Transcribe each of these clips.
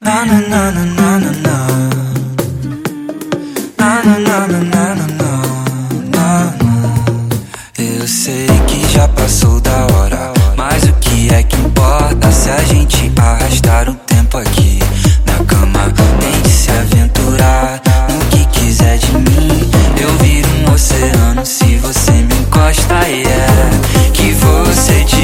Na na na na na na na. Na na na na na na na. Eu sei que já passou da hora, mas o que é que importa se a gente arrastar um tempo aqui na cama? Tente se aventurar no que quiser de mim. Eu viro um oceano se você me encosta e é que você diz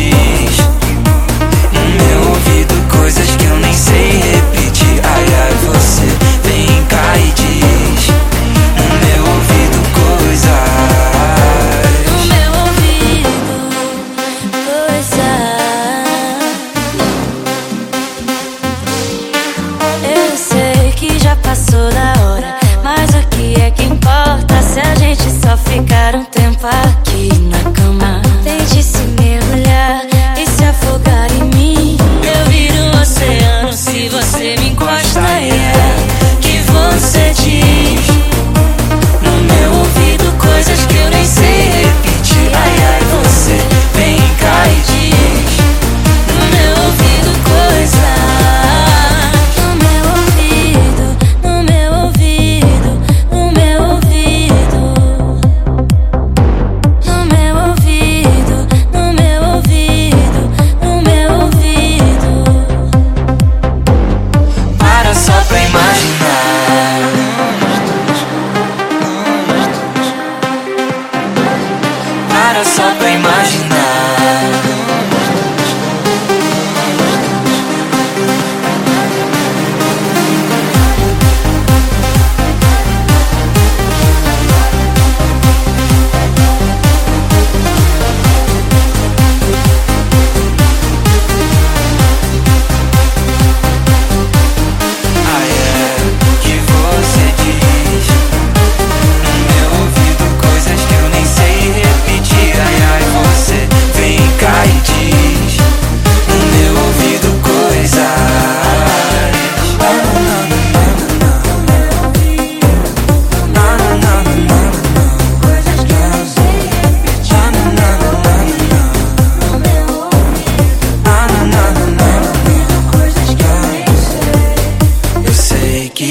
você me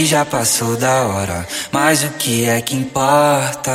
já passou da hora, mas o que é que importa?